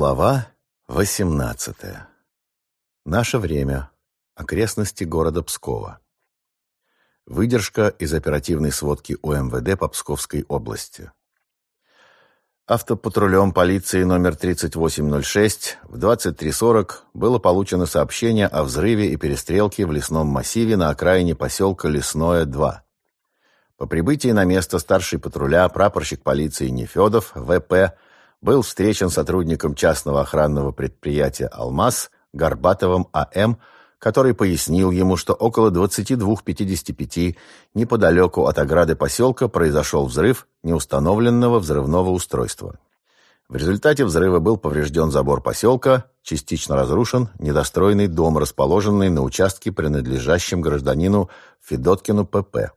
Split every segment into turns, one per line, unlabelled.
Глава 18. Наше время. Окрестности города Пскова. Выдержка из оперативной сводки УМВД по Псковской области. Автопатрулем полиции номер 3806 в 23.40 было получено сообщение о взрыве и перестрелке в лесном массиве на окраине поселка Лесное 2. По прибытии на место старший патруля прапорщик полиции Нефедов, ВП, был встречен сотрудником частного охранного предприятия «Алмаз» Горбатовым А.М., который пояснил ему, что около 22.55 неподалеку от ограды поселка произошел взрыв неустановленного взрывного устройства. В результате взрыва был поврежден забор поселка, частично разрушен недостроенный дом, расположенный на участке, принадлежащем гражданину Федоткину П.П.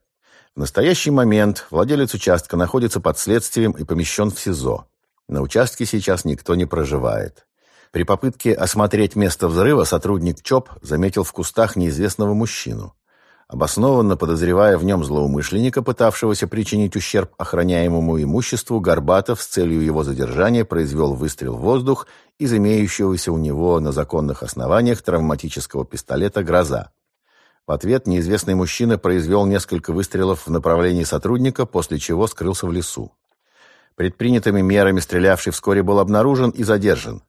В настоящий момент владелец участка находится под следствием и помещен в СИЗО. На участке сейчас никто не проживает. При попытке осмотреть место взрыва сотрудник ЧОП заметил в кустах неизвестного мужчину. Обоснованно подозревая в нем злоумышленника, пытавшегося причинить ущерб охраняемому имуществу, Горбатов с целью его задержания произвел выстрел в воздух из имеющегося у него на законных основаниях травматического пистолета «Гроза». В ответ неизвестный мужчина произвел несколько выстрелов в направлении сотрудника, после чего скрылся в лесу. Предпринятыми мерами стрелявший вскоре был обнаружен и задержан.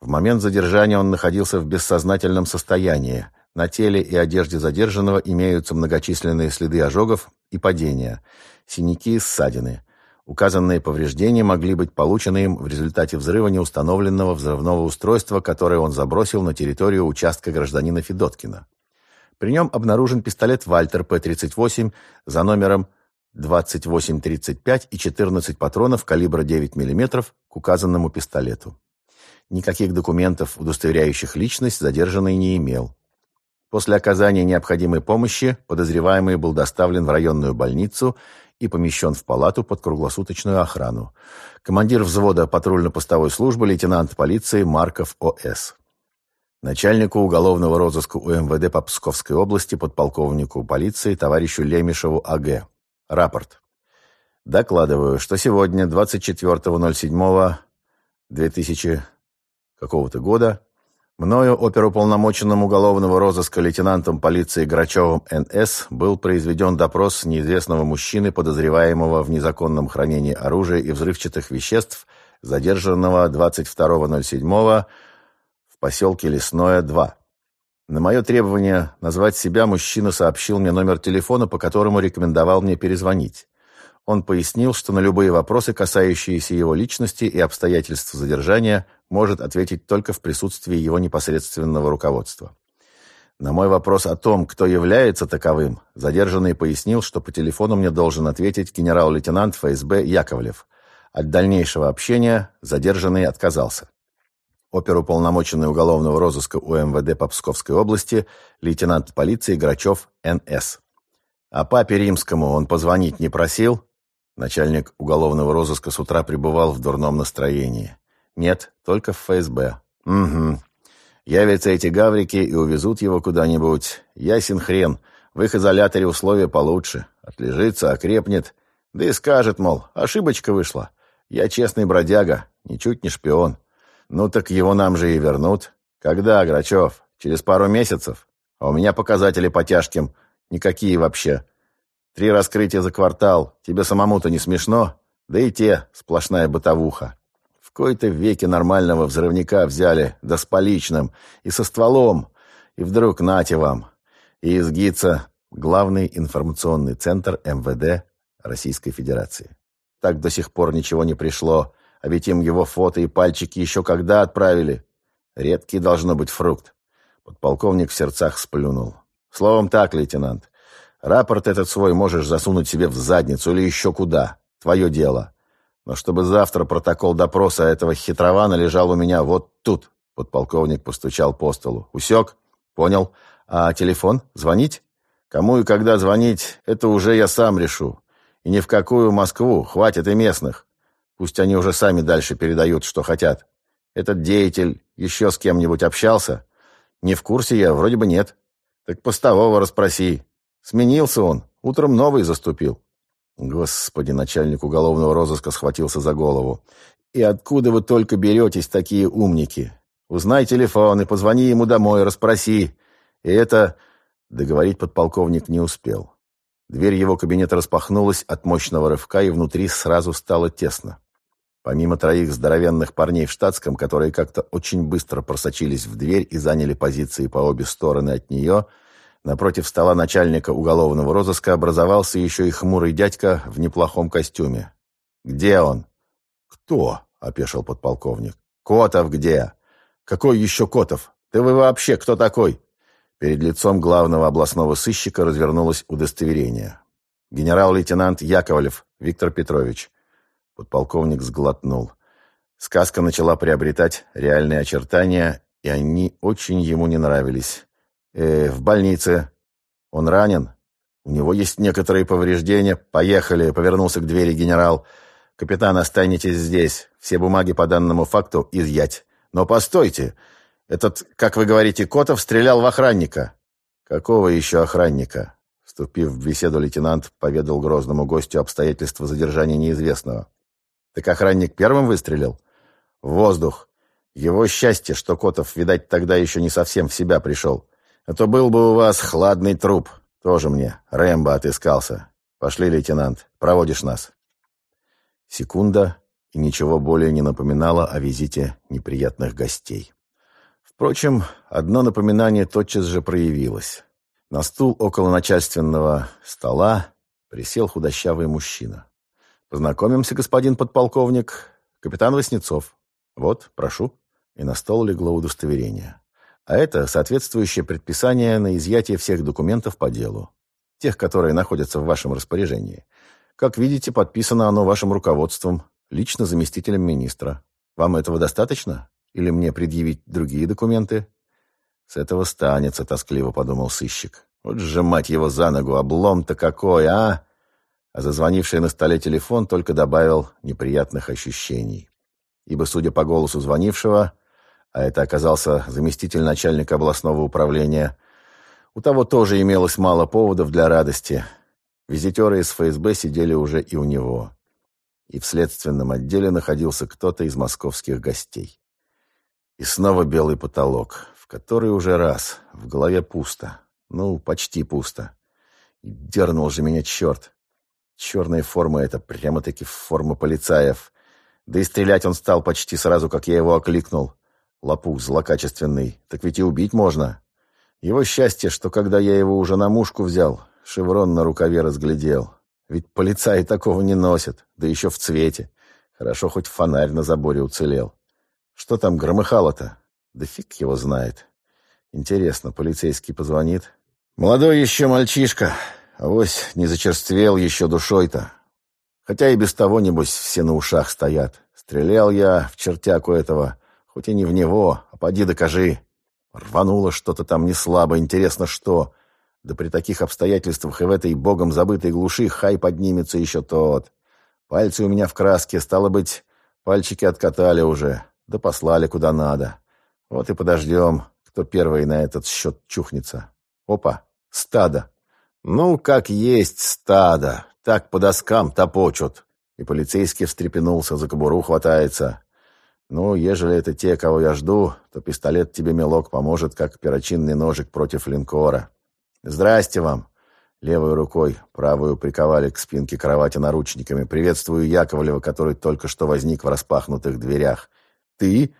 В момент задержания он находился в бессознательном состоянии. На теле и одежде задержанного имеются многочисленные следы ожогов и падения, синяки и ссадины. Указанные повреждения могли быть получены им в результате взрыва неустановленного взрывного устройства, которое он забросил на территорию участка гражданина Федоткина. При нем обнаружен пистолет «Вальтер П-38» за номером 28-35 и 14 патронов калибра 9 мм к указанному пистолету. Никаких документов, удостоверяющих личность, задержанный не имел. После оказания необходимой помощи подозреваемый был доставлен в районную больницу и помещен в палату под круглосуточную охрану. Командир взвода патрульно-постовой службы лейтенант полиции Марков О.С. Начальнику уголовного розыска УМВД по Псковской области подполковнику полиции товарищу Лемешеву А.Г. Рапорт. Докладываю, что сегодня, 24.07.2000 какого-то года, мною, оперуполномоченным уголовного розыска лейтенантом полиции Грачевым Н.С., был произведен допрос неизвестного мужчины, подозреваемого в незаконном хранении оружия и взрывчатых веществ, задержанного 22.07 в поселке Лесное, 2. На мое требование назвать себя мужчина сообщил мне номер телефона, по которому рекомендовал мне перезвонить. Он пояснил, что на любые вопросы, касающиеся его личности и обстоятельств задержания, может ответить только в присутствии его непосредственного руководства. На мой вопрос о том, кто является таковым, задержанный пояснил, что по телефону мне должен ответить генерал-лейтенант ФСБ Яковлев. От дальнейшего общения задержанный отказался оперуполномоченный уголовного розыска УМВД по Псковской области, лейтенант полиции Грачев Н.С. А папе римскому он позвонить не просил? Начальник уголовного розыска с утра пребывал в дурном настроении. Нет, только в ФСБ. Угу. Явятся эти гаврики и увезут его куда-нибудь. Ясен хрен. В их изоляторе условия получше. Отлежится, окрепнет. Да и скажет, мол, ошибочка вышла. Я честный бродяга, ничуть не шпион. Ну так его нам же и вернут. Когда, Грачев? Через пару месяцев? А у меня показатели по тяжким. Никакие вообще. Три раскрытия за квартал. Тебе самому-то не смешно? Да и те, сплошная бытовуха. В кои-то веке нормального взрывника взяли, да с поличным, и со стволом. И вдруг нате вам. И из ГИЦа главный информационный центр МВД Российской Федерации. Так до сих пор ничего не пришло. А ведь им его фото и пальчики еще когда отправили. Редкий должно быть фрукт. Подполковник в сердцах сплюнул. Словом так, лейтенант. Рапорт этот свой можешь засунуть себе в задницу или еще куда. Твое дело. Но чтобы завтра протокол допроса этого хитрована лежал у меня вот тут. Подполковник постучал по столу. Усек? Понял. А телефон? Звонить? Кому и когда звонить, это уже я сам решу. И ни в какую Москву, хватит и местных. Пусть они уже сами дальше передают, что хотят. Этот деятель еще с кем-нибудь общался? Не в курсе я, вроде бы нет. Так постового расспроси. Сменился он, утром новый заступил. Господи, начальник уголовного розыска схватился за голову. И откуда вы только беретесь, такие умники? Узнай телефон и позвони ему домой, расспроси. И это...» Договорить подполковник не успел. Дверь его кабинета распахнулась от мощного рывка, и внутри сразу стало тесно. Помимо троих здоровенных парней в штатском, которые как-то очень быстро просочились в дверь и заняли позиции по обе стороны от нее, напротив стола начальника уголовного розыска образовался еще и хмурый дядька в неплохом костюме. «Где он?» «Кто?» — опешил подполковник. «Котов где?» «Какой еще Котов? Ты вы вообще кто такой?» Перед лицом главного областного сыщика развернулось удостоверение. «Генерал-лейтенант Яковлев Виктор Петрович». Подполковник сглотнул. Сказка начала приобретать реальные очертания, и они очень ему не нравились. «Э, в больнице. Он ранен? У него есть некоторые повреждения. Поехали!» — повернулся к двери генерал. «Капитан, останетесь здесь. Все бумаги по данному факту изъять. Но постойте!» Этот, как вы говорите, Котов стрелял в охранника. Какого еще охранника? Вступив в беседу, лейтенант поведал грозному гостю обстоятельства задержания неизвестного. Так охранник первым выстрелил? В воздух. Его счастье, что Котов, видать, тогда еще не совсем в себя пришел. А то был бы у вас хладный труп. Тоже мне. Рэмбо отыскался. Пошли, лейтенант. Проводишь нас. Секунда, и ничего более не напоминало о визите неприятных гостей. Впрочем, одно напоминание тотчас же проявилось. На стул около начальственного стола присел худощавый мужчина. «Познакомимся, господин подполковник. Капитан Васнецов. Вот, прошу». И на стол легло удостоверение. А это соответствующее предписание на изъятие всех документов по делу. Тех, которые находятся в вашем распоряжении. Как видите, подписано оно вашим руководством, лично заместителем министра. Вам этого достаточно? Или мне предъявить другие документы? С этого станется, тоскливо подумал сыщик. Вот же, мать его, за ногу, облом-то какой, а? А зазвонивший на столе телефон только добавил неприятных ощущений. Ибо, судя по голосу звонившего, а это оказался заместитель начальника областного управления, у того тоже имелось мало поводов для радости. Визитеры из ФСБ сидели уже и у него. И в следственном отделе находился кто-то из московских гостей. И снова белый потолок, в который уже раз. В голове пусто. Ну, почти пусто. И дернул же меня черт. Черная форма — это прямо-таки форма полицаев. Да и стрелять он стал почти сразу, как я его окликнул. Лопух злокачественный. Так ведь и убить можно. Его счастье, что когда я его уже на мушку взял, шеврон на рукаве разглядел. Ведь полицаи такого не носят, да еще в цвете. Хорошо, хоть фонарь на заборе уцелел. Что там громыхало-то? Да фиг его знает. Интересно, полицейский позвонит? Молодой еще мальчишка. Авось не зачерствел еще душой-то. Хотя и без того, небось, все на ушах стоят. Стрелял я в чертяку этого, хоть и не в него, а поди докажи. Рвануло что-то там не слабо, интересно что. Да при таких обстоятельствах и в этой богом забытой глуши хай поднимется еще тот. Пальцы у меня в краске, стало быть, пальчики откатали уже да послали куда надо. Вот и подождем, кто первый на этот счет чухнется. Опа, стадо. Ну, как есть стадо, так по доскам топочут. И полицейский встрепенулся, за кобуру хватается. Ну, ежели это те, кого я жду, то пистолет тебе, мелок, поможет, как перочинный ножик против линкора. Здрасте вам. Левой рукой, правую приковали к спинке кровати наручниками. Приветствую Яковлева, который только что возник в распахнутых дверях. «Ты?»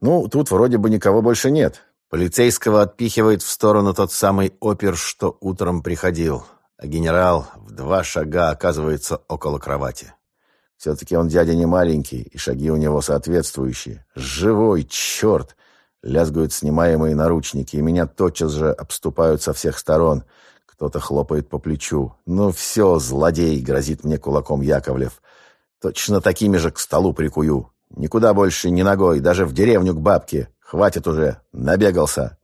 «Ну, тут вроде бы никого больше нет». Полицейского отпихивает в сторону тот самый опер, что утром приходил, а генерал в два шага оказывается около кровати. Все-таки он дядя не маленький, и шаги у него соответствующие. Живой, черт! Лязгают снимаемые наручники, и меня тотчас же обступают со всех сторон. Кто-то хлопает по плечу. «Ну все, злодей!» — грозит мне кулаком Яковлев. «Точно такими же к столу прикую. Никуда больше ни ногой, даже в деревню к бабке. Хватит уже, набегался.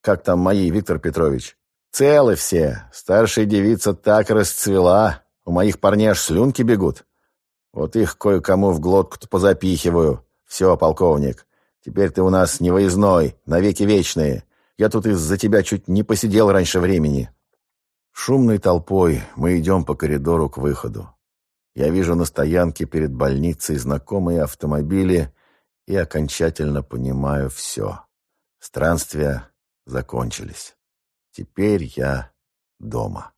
Как там мои, Виктор Петрович? Целы все. Старшая девица так расцвела. У моих парней аж слюнки бегут. Вот их кое-кому в глотку-то позапихиваю. Все, полковник, теперь ты у нас не выездной, навеки вечные. Я тут из-за тебя чуть не посидел раньше времени. Шумной толпой мы идем по коридору к выходу. Я вижу на стоянке перед больницей знакомые автомобили и окончательно понимаю все. Странствия закончились. Теперь я дома.